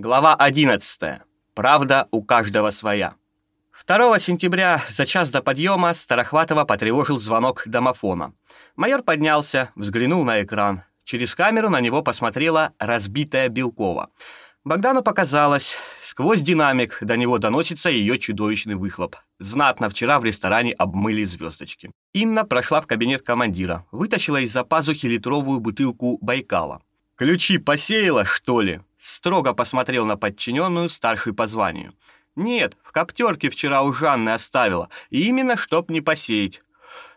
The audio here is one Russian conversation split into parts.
Глава 11. Правда у каждого своя. 2 сентября за час до подъема Старохватова потревожил звонок домофона. Майор поднялся, взглянул на экран. Через камеру на него посмотрела разбитая Белкова. Богдану показалось, сквозь динамик до него доносится ее чудовищный выхлоп. Знатно вчера в ресторане обмыли звездочки. Инна прошла в кабинет командира, вытащила из-за пазухи литровую бутылку Байкала. «Ключи посеяла, что ли?» Строго посмотрел на подчиненную старший по званию. «Нет, в коптерке вчера у Жанны оставила, именно чтоб не посеять».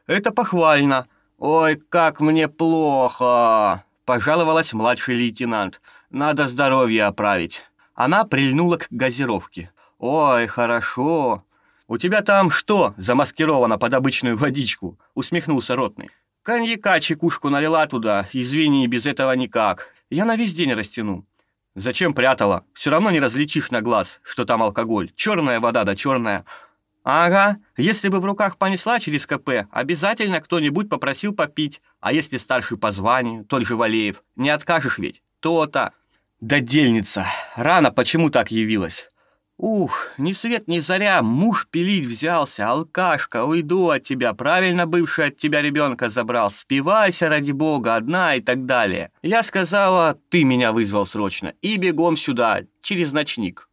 «Это похвально. Ой, как мне плохо!» Пожаловалась младший лейтенант. «Надо здоровье оправить». Она прильнула к газировке. «Ой, хорошо. У тебя там что замаскировано под обычную водичку?» Усмехнулся ротный. «Коньяка чекушку налила туда, извини, без этого никак. Я на весь день растяну». «Зачем прятала? Все равно не различишь на глаз, что там алкоголь. Черная вода да черная». «Ага, если бы в руках понесла через КП, обязательно кто-нибудь попросил попить. А если старший по званию, тот же Валеев, не откажешь ведь? То-то». «Да дельница! Рано почему так явилась?» «Ух, ни свет ни заря, муж пилить взялся, алкашка, уйду от тебя, правильно бывший от тебя ребенка забрал, спивайся ради бога, одна и так далее». Я сказала, ты меня вызвал срочно, и бегом сюда, через ночник.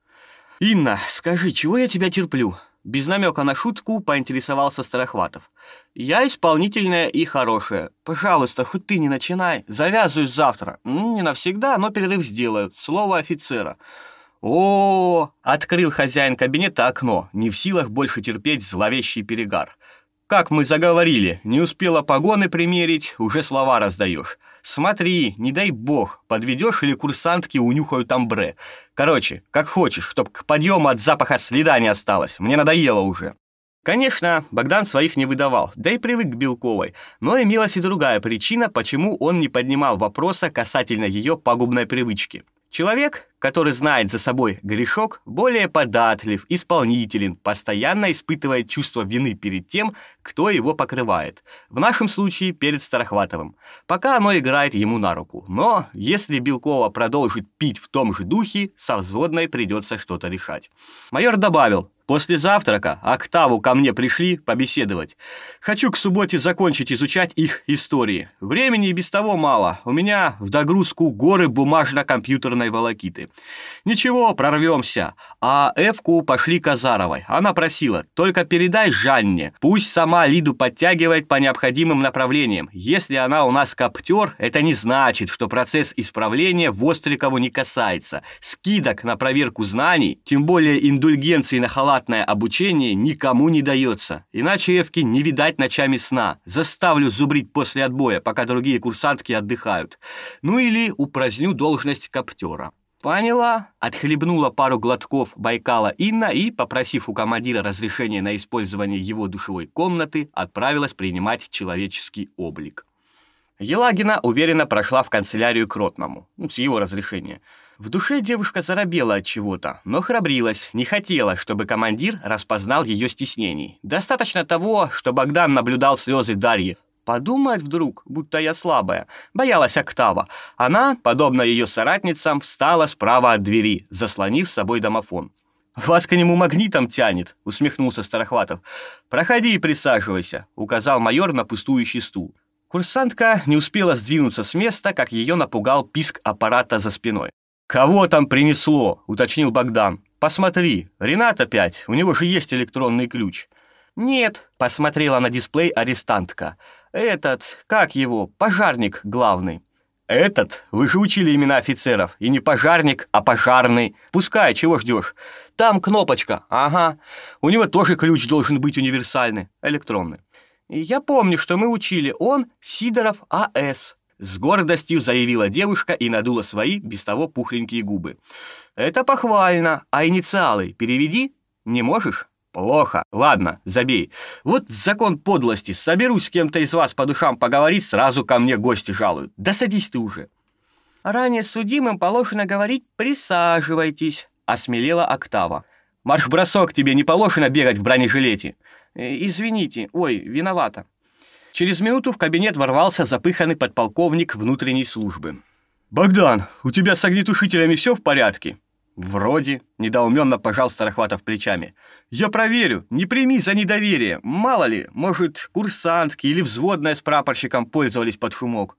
«Инна, скажи, чего я тебя терплю?» Без намека на шутку поинтересовался Старохватов. «Я исполнительная и хорошая. Пожалуйста, хоть ты не начинай. Завязываюсь завтра. Не навсегда, но перерыв сделаю. Слово офицера». О, открыл хозяин кабинета окно, не в силах больше терпеть зловещий перегар. Как мы заговорили, не успела погоны примерить, уже слова раздаешь. Смотри, не дай бог, подведешь или курсантки унюхают амбре. Короче, как хочешь, чтоб к подъему от запаха следа не осталось. Мне надоело уже. Конечно, Богдан своих не выдавал, да и привык к Белковой, но имелась и другая причина, почему он не поднимал вопроса касательно ее пагубной привычки. Человек, который знает за собой грешок, более податлив, исполнителен, постоянно испытывает чувство вины перед тем, кто его покрывает. В нашем случае перед Старохватовым. Пока оно играет ему на руку. Но если Белкова продолжит пить в том же духе, со взводной придется что-то решать. Майор добавил, После завтрака Октаву ко мне пришли побеседовать. Хочу к субботе закончить изучать их истории. Времени и без того мало. У меня в догрузку горы бумажно-компьютерной волокиты. Ничего, прорвемся. А Эвку пошли Казаровой. Она просила, только передай Жанне. Пусть сама Лиду подтягивает по необходимым направлениям. Если она у нас коптер, это не значит, что процесс исправления Вострикову не касается. Скидок на проверку знаний, тем более индульгенции на халат бесплатное обучение никому не дается. Иначе Евки не видать ночами сна. Заставлю зубрить после отбоя, пока другие курсантки отдыхают. Ну или упраздню должность коптера. «Поняла», — отхлебнула пару глотков Байкала Инна и, попросив у командира разрешения на использование его душевой комнаты, отправилась принимать человеческий облик. Елагина уверенно прошла в канцелярию к Ротному, ну, с его разрешения. В душе девушка заробела от чего-то, но храбрилась, не хотела, чтобы командир распознал ее стеснений. Достаточно того, что Богдан наблюдал слезы Дарьи. Подумает вдруг, будто я слабая. Боялась Октава. Она, подобно ее соратницам, встала справа от двери, заслонив с собой домофон. «Вас к нему магнитом тянет», — усмехнулся Старохватов. «Проходи и присаживайся», — указал майор на пустующий стул. Курсантка не успела сдвинуться с места, как ее напугал писк аппарата за спиной. «Кого там принесло?» — уточнил Богдан. «Посмотри, Ренат опять, у него же есть электронный ключ». «Нет», — посмотрела на дисплей арестантка. «Этот, как его, пожарник главный». «Этот? Вы же учили имена офицеров. И не пожарник, а пожарный. Пускай, чего ждешь? Там кнопочка, ага. У него тоже ключ должен быть универсальный, электронный». «Я помню, что мы учили. Он Сидоров А.С. С гордостью заявила девушка и надула свои, без того пухленькие губы. «Это похвально, а инициалы переведи? Не можешь?» «Плохо. Ладно, забей. Вот закон подлости. Соберусь с кем-то из вас по душам поговорить, сразу ко мне гости жалуют. Да садись ты уже». «Ранее судимым положено говорить «присаживайтесь», — осмелела Октава. «Марш-бросок тебе не положено бегать в бронежилете». «Э, «Извините, ой, виновата». Через минуту в кабинет ворвался запыханный подполковник внутренней службы. «Богдан, у тебя с огнетушителями все в порядке?» «Вроде», — недоуменно пожал Старохватов плечами. «Я проверю, не прими за недоверие. Мало ли, может, курсантки или взводная с прапорщиком пользовались под шумок».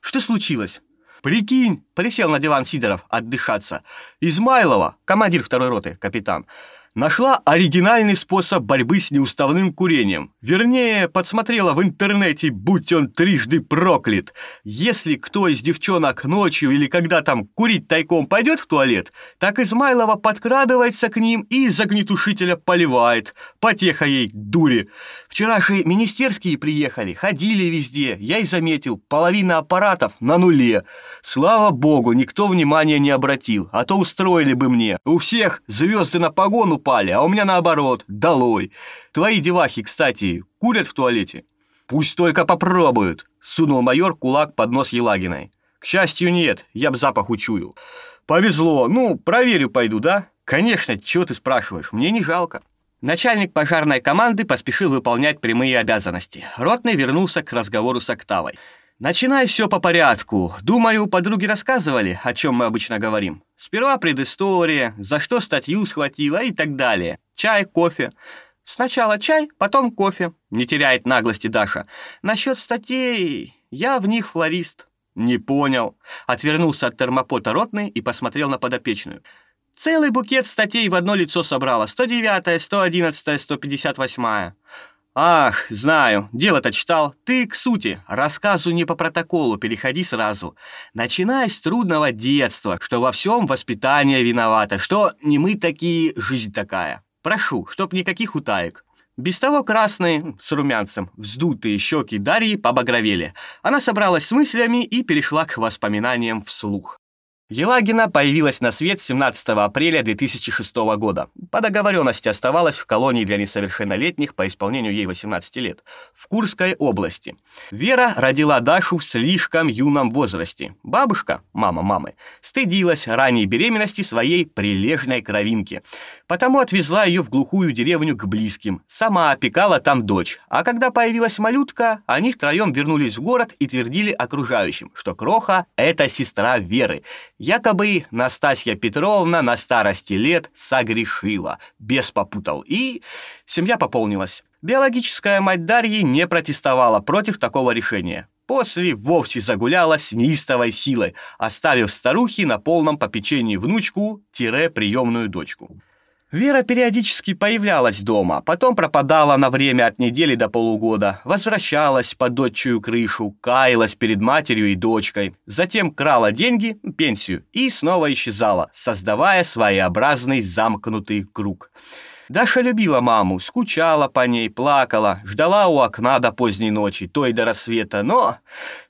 «Что случилось?» «Прикинь!» — присел на диван Сидоров отдышаться. «Измайлова, командир второй роты, капитан, нашла оригинальный способ борьбы с неуставным курением. Вернее, подсмотрела в интернете, будь он трижды проклят. Если кто из девчонок ночью или когда там курить тайком пойдет в туалет, так Измайлова подкрадывается к ним и из огнетушителя поливает. Потеха ей, дури. Вчера же министерские приехали, ходили везде. Я и заметил, половина аппаратов на нуле. Слава богу, никто внимания не обратил, а то устроили бы мне. У всех звезды на погону упали, а у меня наоборот, долой. Твои девахи, кстати, курят в туалете? Пусть только попробуют, сунул майор кулак под нос Елагиной. К счастью, нет, я б запах учуял. Повезло, ну, проверю пойду, да? Конечно, чего ты спрашиваешь, мне не жалко. Начальник пожарной команды поспешил выполнять прямые обязанности. Ротный вернулся к разговору с Октавой. Начинай все по порядку. Думаю, подруги рассказывали, о чем мы обычно говорим. Сперва предыстория, за что статью схватила и так далее. Чай, кофе. Сначала чай, потом кофе. Не теряет наглости Даша. Насчет статей, я в них флорист. Не понял. Отвернулся от термопота ротный и посмотрел на подопечную. Целый букет статей в одно лицо собрала. 109, 111, 158. «Ах, знаю, дело-то читал. Ты к сути, рассказу не по протоколу, переходи сразу. Начинай с трудного детства, что во всем воспитание виновато, что не мы такие, жизнь такая. Прошу, чтоб никаких утаек». Без того красные, с румянцем, вздутые щеки Дарьи побагровели. Она собралась с мыслями и перешла к воспоминаниям вслух. Елагина появилась на свет 17 апреля 2006 года. По договоренности оставалась в колонии для несовершеннолетних по исполнению ей 18 лет в Курской области. Вера родила Дашу в слишком юном возрасте. Бабушка, мама мамы, стыдилась ранней беременности своей прилежной кровинки. Потому отвезла ее в глухую деревню к близким. Сама опекала там дочь. А когда появилась малютка, они втроем вернулись в город и твердили окружающим, что Кроха — это сестра Веры. Якобы Настасья Петровна на старости лет согрешила, бес попутал, и семья пополнилась. Биологическая мать Дарьи не протестовала против такого решения. После вовсе загуляла с неистовой силой, оставив старухи на полном попечении внучку-приемную дочку. Вера периодически появлялась дома, потом пропадала на время от недели до полугода, возвращалась под дочью крышу, каялась перед матерью и дочкой, затем крала деньги, пенсию, и снова исчезала, создавая своеобразный замкнутый круг. Даша любила маму, скучала по ней, плакала, ждала у окна до поздней ночи, то и до рассвета, но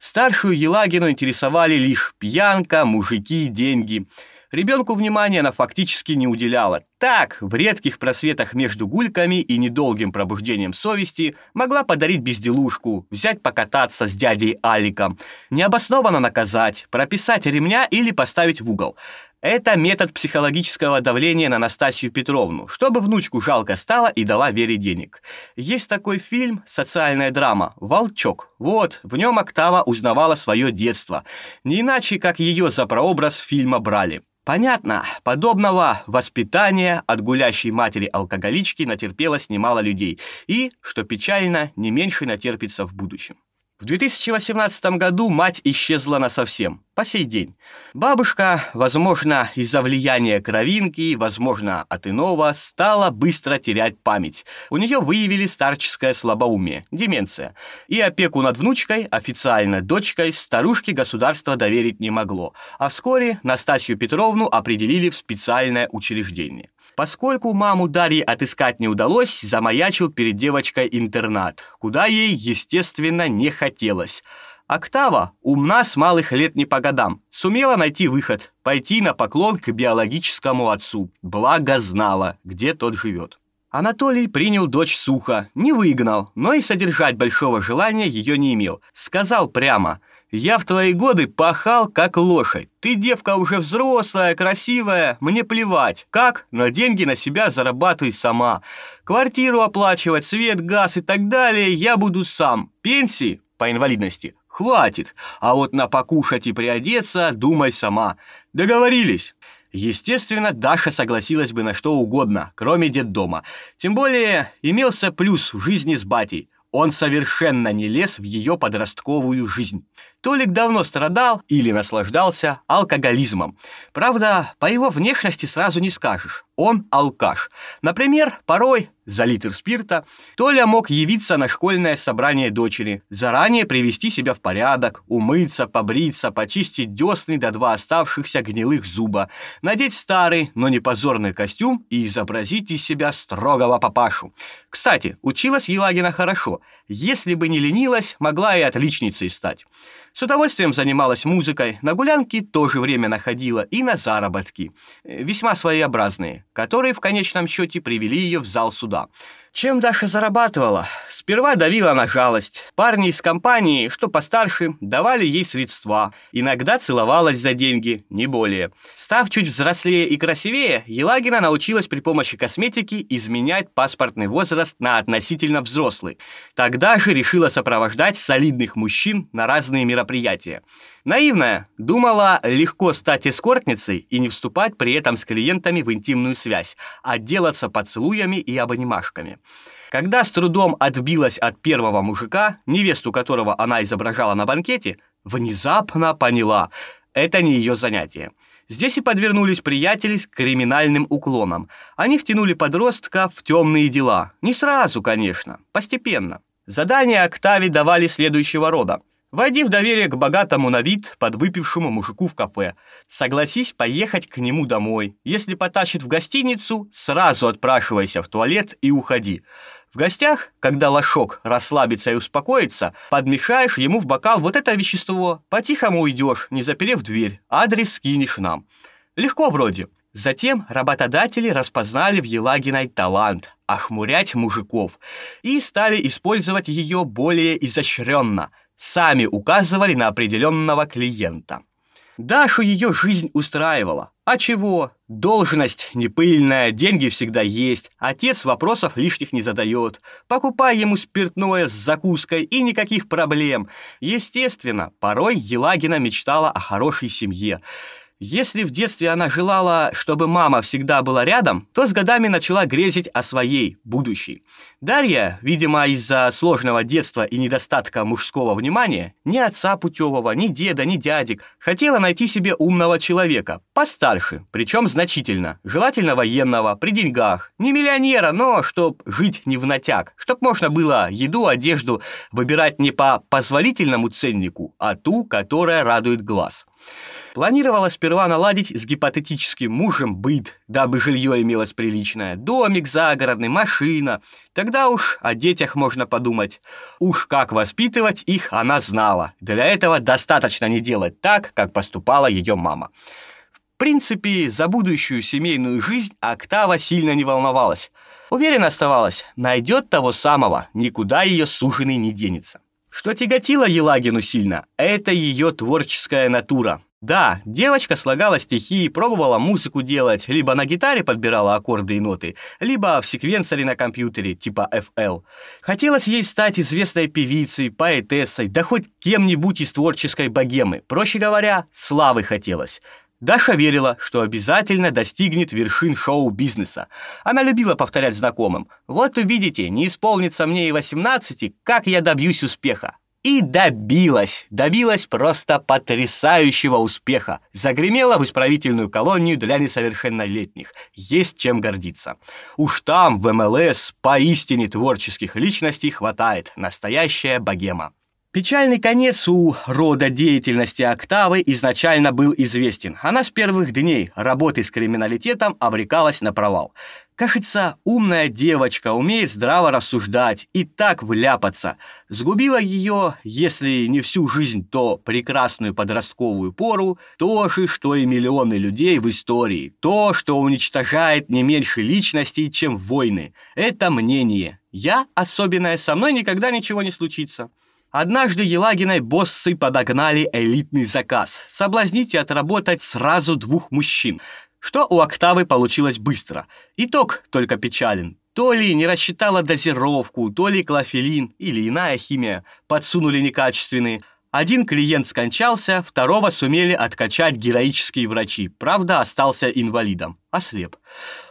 старшую Елагину интересовали лишь пьянка, мужики, деньги – Ребенку внимания она фактически не уделяла. Так, в редких просветах между гульками и недолгим пробуждением совести могла подарить безделушку, взять покататься с дядей Аликом, необоснованно наказать, прописать ремня или поставить в угол. Это метод психологического давления на Настасью Петровну, чтобы внучку жалко стало и дала Вере денег. Есть такой фильм, социальная драма «Волчок». Вот, в нем Октава узнавала свое детство. Не иначе, как ее за прообраз фильма брали. Понятно, подобного воспитания от гулящей матери-алкоголички натерпелось немало людей, и, что печально, не меньше натерпится в будущем. В 2018 году мать исчезла насовсем, по сей день. Бабушка, возможно, из-за влияния кровинки, возможно, от иного, стала быстро терять память. У нее выявили старческое слабоумие, деменция. И опеку над внучкой, официально дочкой, старушке государство доверить не могло. А вскоре Настасью Петровну определили в специальное учреждение. Поскольку маму Дарьи отыскать не удалось, замаячил перед девочкой интернат, куда ей, естественно, не хотелось. Октава умна с малых лет не по годам, сумела найти выход, пойти на поклон к биологическому отцу, благо знала, где тот живет. Анатолий принял дочь сухо, не выгнал, но и содержать большого желания ее не имел. Сказал прямо – я в твои годы пахал, как лошадь. Ты девка уже взрослая, красивая, мне плевать. Как? Но деньги на себя зарабатывай сама. Квартиру оплачивать, свет, газ и так далее я буду сам. Пенсии по инвалидности хватит. А вот на покушать и приодеться думай сама. Договорились. Естественно, Даша согласилась бы на что угодно, кроме детдома. Тем более имелся плюс в жизни с батей. Он совершенно не лез в ее подростковую жизнь. Толик давно страдал или наслаждался алкоголизмом. Правда, по его внешности сразу не скажешь. Он алкаш. Например, порой за литр спирта Толя мог явиться на школьное собрание дочери, заранее привести себя в порядок, умыться, побриться, почистить десны до два оставшихся гнилых зуба, надеть старый, но не позорный костюм и изобразить из себя строгого папашу. Кстати, училась Елагина хорошо. Если бы не ленилась, могла и отличницей стать. С удовольствием занималась музыкой, на гулянки тоже время находила и на заработки, э, весьма своеобразные, которые в конечном счете привели ее в зал суда. Чем Даша зарабатывала? Сперва давила на жалость. Парни из компании, что постарше, давали ей средства. Иногда целовалась за деньги, не более. Став чуть взрослее и красивее, Елагина научилась при помощи косметики изменять паспортный возраст на относительно взрослый. Тогда же решила сопровождать солидных мужчин на разные мероприятия. Наивная, думала легко стать эскортницей и не вступать при этом с клиентами в интимную связь, а делаться поцелуями и обнимашками. Когда с трудом отбилась от первого мужика, невесту которого она изображала на банкете, внезапно поняла – это не ее занятие. Здесь и подвернулись приятели с криминальным уклоном. Они втянули подростка в темные дела. Не сразу, конечно, постепенно. Задания Октаве давали следующего рода. Войди в доверие к богатому на вид, подвыпившему мужику в кафе. Согласись поехать к нему домой. Если потащит в гостиницу, сразу отпрашивайся в туалет и уходи. В гостях, когда лошок расслабится и успокоится, подмешаешь ему в бокал вот это вещество. По-тихому уйдешь, не заперев дверь. Адрес скинешь нам. Легко вроде. Затем работодатели распознали в Елагиной талант охмурять мужиков и стали использовать ее более изощренно – сами указывали на определенного клиента. Дашу ее жизнь устраивала. А чего? Должность не пыльная, деньги всегда есть, отец вопросов лишних не задает. Покупай ему спиртное с закуской и никаких проблем. Естественно, порой Елагина мечтала о хорошей семье. Если в детстве она желала, чтобы мама всегда была рядом, то с годами начала грезить о своей, будущей. Дарья, видимо, из-за сложного детства и недостатка мужского внимания, ни отца путевого, ни деда, ни дядек, хотела найти себе умного человека, постарше, причем значительно, желательно военного, при деньгах, не миллионера, но чтоб жить не в натяг, чтоб можно было еду, одежду выбирать не по позволительному ценнику, а ту, которая радует глаз. Планировала сперва наладить с гипотетическим мужем быт, дабы жилье имелось приличное. Домик загородный, машина. Тогда уж о детях можно подумать. Уж как воспитывать их она знала. Для этого достаточно не делать так, как поступала ее мама. В принципе, за будущую семейную жизнь Октава сильно не волновалась. Уверенно оставалась, найдет того самого, никуда ее суженый не денется. Что тяготило Елагину сильно, это ее творческая натура. Да, девочка слагала стихи, и пробовала музыку делать, либо на гитаре подбирала аккорды и ноты, либо в секвенсоре на компьютере, типа FL. Хотелось ей стать известной певицей, поэтессой, да хоть кем-нибудь из творческой богемы. Проще говоря, славы хотелось. Даша верила, что обязательно достигнет вершин шоу-бизнеса. Она любила повторять знакомым. «Вот увидите, не исполнится мне и 18, как я добьюсь успеха». И добилась, добилась просто потрясающего успеха. Загремела в исправительную колонию для несовершеннолетних. Есть чем гордиться. Уж там, в МЛС, поистине творческих личностей хватает. Настоящая богема. Печальный конец у рода деятельности Октавы изначально был известен. Она с первых дней работы с криминалитетом обрекалась на провал. Кажется, умная девочка умеет здраво рассуждать и так вляпаться. Сгубила ее, если не всю жизнь, то прекрасную подростковую пору, то же, что и миллионы людей в истории, то, что уничтожает не меньше личностей, чем войны. Это мнение. Я особенная, со мной никогда ничего не случится. Однажды Елагиной боссы подогнали элитный заказ – соблазнить и отработать сразу двух мужчин, что у Октавы получилось быстро. Итог только печален. То ли не рассчитала дозировку, то ли клофелин или иная химия подсунули некачественный, Один клиент скончался, второго сумели откачать героические врачи. Правда, остался инвалидом, ослеп.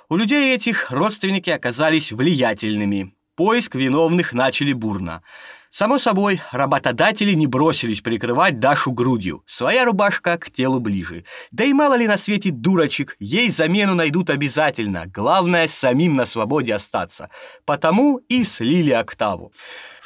У людей этих родственники оказались влиятельными. Поиск виновных начали бурно. Само собой, работодатели не бросились прикрывать Дашу грудью. Своя рубашка к телу ближе. Да и мало ли на свете дурочек, ей замену найдут обязательно. Главное, самим на свободе остаться. Потому и слили октаву.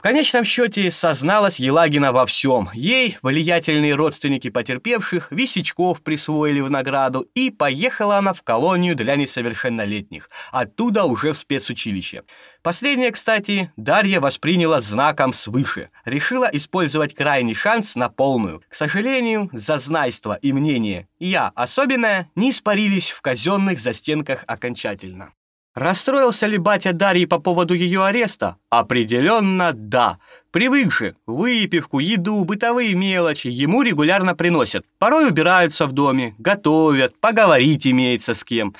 В конечном счете созналась Елагина во всем. Ей влиятельные родственники потерпевших висячков присвоили в награду, и поехала она в колонию для несовершеннолетних, оттуда уже в спецучилище. Последнее, кстати, Дарья восприняла знаком свыше, решила использовать крайний шанс на полную. К сожалению, зазнайство и мнение «я особенное» не испарились в казенных застенках окончательно. Расстроился ли батя Дарьи по поводу ее ареста? Определенно да. Привык же, выпивку, еду, бытовые мелочи ему регулярно приносят. Порой убираются в доме, готовят, поговорить имеется с кем.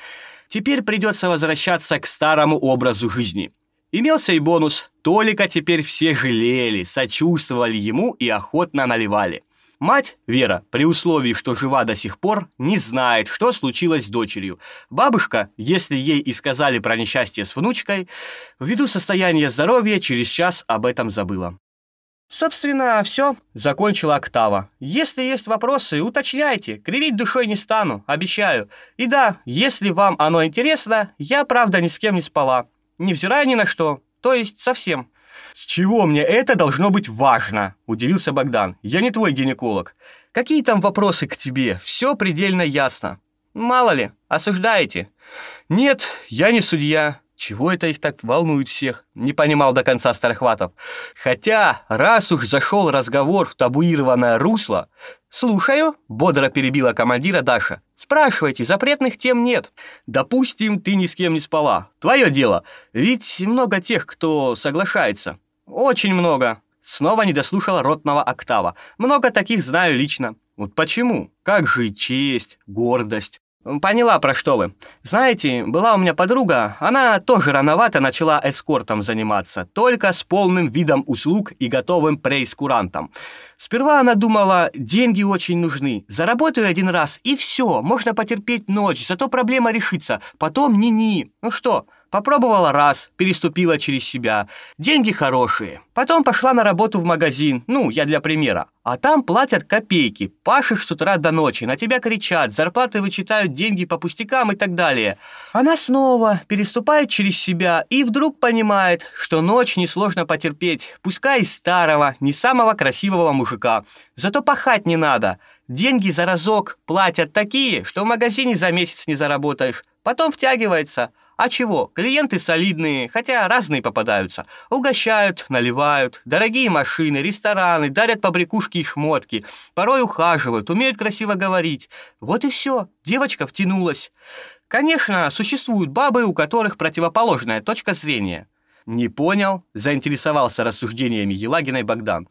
Теперь придется возвращаться к старому образу жизни. Имелся и бонус. Толика теперь все жалели, сочувствовали ему и охотно наливали. Мать, Вера, при условии, что жива до сих пор, не знает, что случилось с дочерью. Бабушка, если ей и сказали про несчастье с внучкой, ввиду состояния здоровья через час об этом забыла. Собственно, все, закончила Октава. Если есть вопросы, уточняйте. Кривить душой не стану, обещаю. И да, если вам оно интересно, я, правда, ни с кем не спала. Невзирая ни на что. То есть совсем. «С чего мне это должно быть важно?» – удивился Богдан. «Я не твой гинеколог. Какие там вопросы к тебе? Все предельно ясно». «Мало ли, осуждаете?» «Нет, я не судья. Чего это их так волнует всех?» – не понимал до конца Стархватов. «Хотя, раз уж зашел разговор в табуированное русло...» «Слушаю», – бодро перебила командира Даша. «Спрашивайте, запретных тем нет. Допустим, ты ни с кем не спала. Твое дело. Ведь много тех, кто соглашается». «Очень много». Снова не дослушала ротного октава. «Много таких знаю лично». «Вот почему? Как же честь, гордость?» Поняла, про что вы. Знаете, была у меня подруга, она тоже рановато начала эскортом заниматься, только с полным видом услуг и готовым прейскурантом. Сперва она думала, деньги очень нужны, заработаю один раз и все, можно потерпеть ночь, зато проблема решится, потом ни-ни. Ну что, Попробовала раз, переступила через себя. Деньги хорошие. Потом пошла на работу в магазин, ну, я для примера. А там платят копейки, пашешь с утра до ночи, на тебя кричат, зарплаты вычитают деньги по пустякам и так далее. Она снова переступает через себя и вдруг понимает, что ночь несложно потерпеть, пускай и старого, не самого красивого мужика. Зато пахать не надо. Деньги за разок платят такие, что в магазине за месяц не заработаешь. Потом втягивается – а чего? Клиенты солидные, хотя разные попадаются. Угощают, наливают, дорогие машины, рестораны, дарят побрякушки и шмотки. Порой ухаживают, умеют красиво говорить. Вот и все, девочка втянулась. Конечно, существуют бабы, у которых противоположная точка зрения. Не понял, заинтересовался рассуждениями Елагиной Богдан.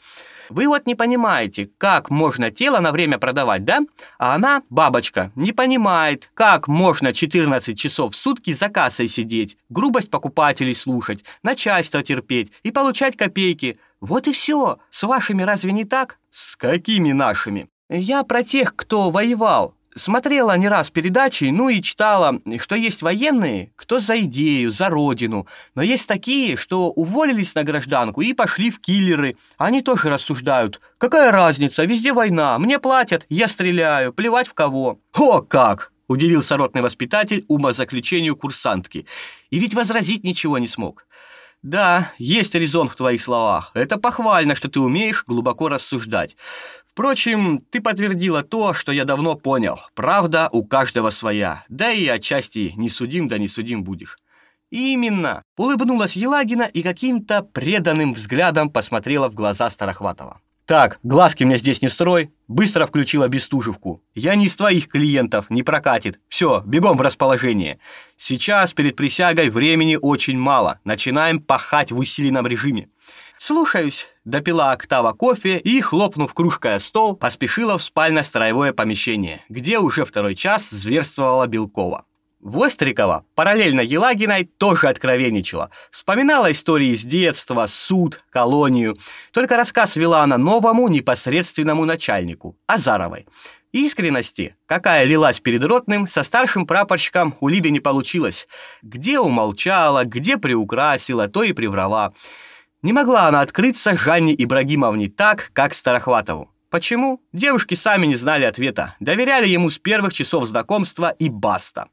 Вы вот не понимаете, как можно тело на время продавать, да? А она, бабочка, не понимает, как можно 14 часов в сутки за кассой сидеть, грубость покупателей слушать, начальство терпеть и получать копейки. Вот и все. С вашими разве не так? С какими нашими? Я про тех, кто воевал. Смотрела не раз передачи, ну и читала, что есть военные, кто за идею, за родину, но есть такие, что уволились на гражданку и пошли в киллеры. Они тоже рассуждают. Какая разница, везде война, мне платят, я стреляю, плевать в кого. О, как! Удивился ротный воспитатель умозаключению курсантки. И ведь возразить ничего не смог. Да, есть резон в твоих словах. Это похвально, что ты умеешь глубоко рассуждать. Впрочем, ты подтвердила то, что я давно понял. Правда у каждого своя. Да и отчасти не судим, да не судим будешь. Именно. Улыбнулась Елагина и каким-то преданным взглядом посмотрела в глаза Старохватова. Так, глазки мне здесь не строй. Быстро включила Бестужевку. Я не из твоих клиентов, не прокатит. Все, бегом в расположение. Сейчас перед присягой времени очень мало. Начинаем пахать в усиленном режиме. «Слушаюсь», — допила Октава кофе и, хлопнув кружкой о стол, поспешила в спально-строевое помещение, где уже второй час зверствовала Белкова. Вострикова, параллельно Елагиной, тоже откровенничала. Вспоминала истории из детства, суд, колонию. Только рассказ вела она новому непосредственному начальнику, Азаровой. Искренности, какая лилась перед ротным, со старшим прапорщиком у Лиды не получилось. Где умолчала, где приукрасила, то и приврала. Не могла она открыться Жанне Ибрагимовне так, как Старохватову. Почему? Девушки сами не знали ответа, доверяли ему с первых часов знакомства и баста.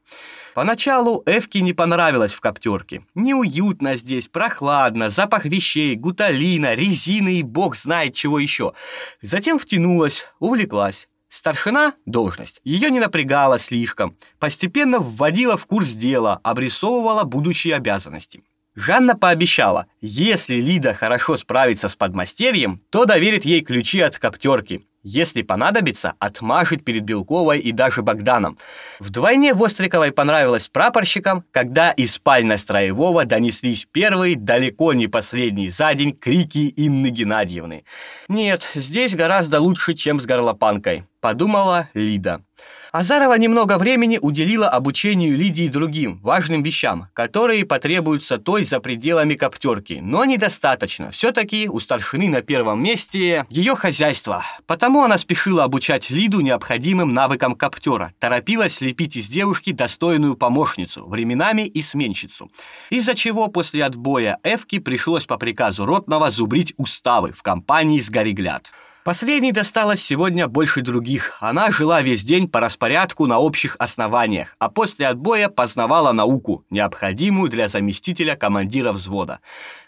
Поначалу Эвке не понравилось в коптерке. Неуютно здесь, прохладно, запах вещей, гуталина, резины и бог знает чего еще. Затем втянулась, увлеклась. Старшина – должность. Ее не напрягала слишком. Постепенно вводила в курс дела, обрисовывала будущие обязанности. Жанна пообещала, если Лида хорошо справится с подмастерьем, то доверит ей ключи от коптерки. Если понадобится, отмажет перед Белковой и даже Богданом. Вдвойне Востриковой понравилось прапорщикам, когда из спальни строевого донеслись первые, далеко не последние за день, крики Инны Геннадьевны. «Нет, здесь гораздо лучше, чем с горлопанкой», — подумала Лида. Азарова немного времени уделила обучению Лидии другим важным вещам, которые потребуются той за пределами коптерки, но недостаточно. Все-таки у старшины на первом месте ее хозяйство. Потому она спешила обучать Лиду необходимым навыкам коптера, торопилась лепить из девушки достойную помощницу, временами и сменщицу. Из-за чего после отбоя Эвки пришлось по приказу Ротного зубрить уставы в компании с Горегляд. Последней досталось сегодня больше других. Она жила весь день по распорядку на общих основаниях, а после отбоя познавала науку, необходимую для заместителя командира взвода.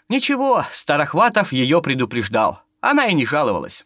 Ничего, Старохватов ее предупреждал. Она и не жаловалась.